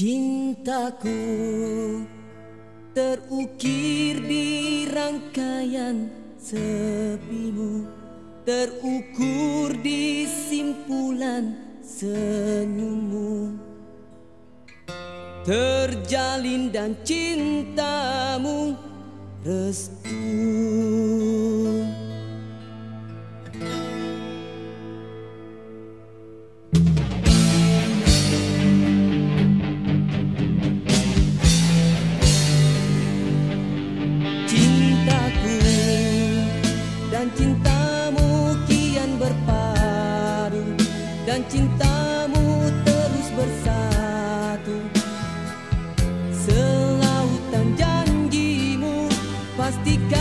Cintaku terukir di rangkaian sepimu Terukur di simpulan senyummu. Terjalin dan cintamu restu dan cintamu terus bersatu. Selautan janjimu pastikannya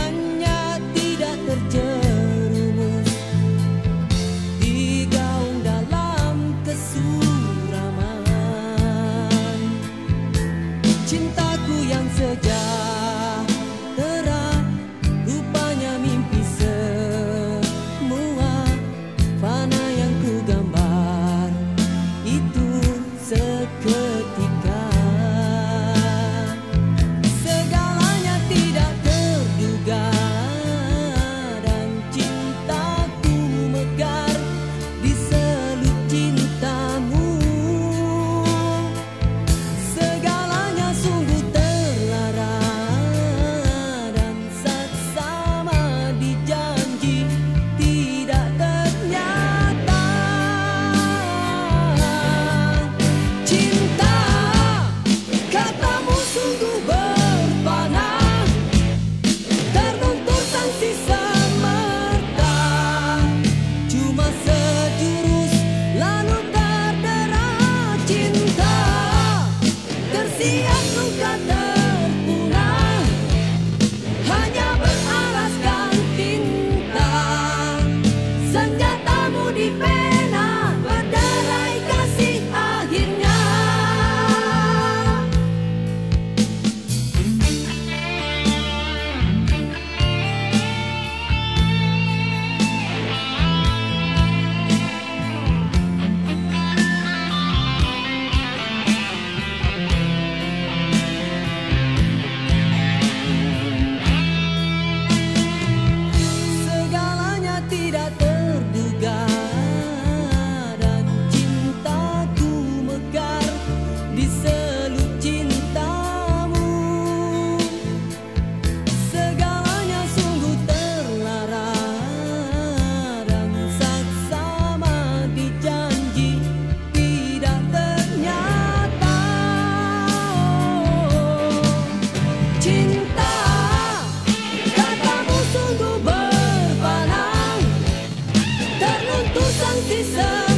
good. tu santizar.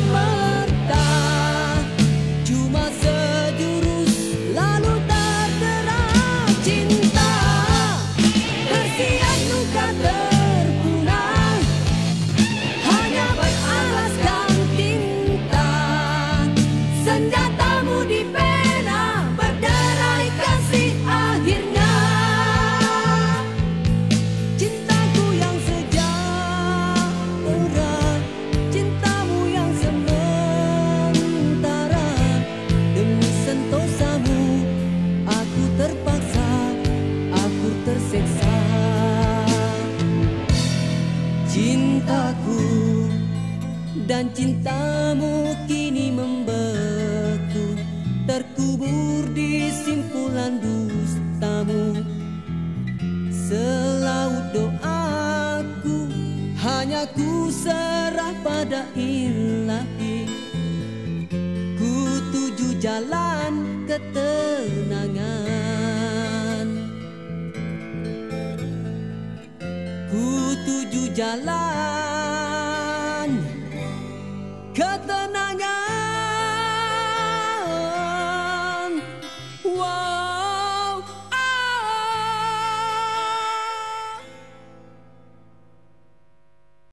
Dan cintamu kini membeku. Terkubur di simpulan dustamu. Selaut doaku hanya ku serah pada ilahi. Ku tuju jalan ketenangan. Ku tuju jalan когда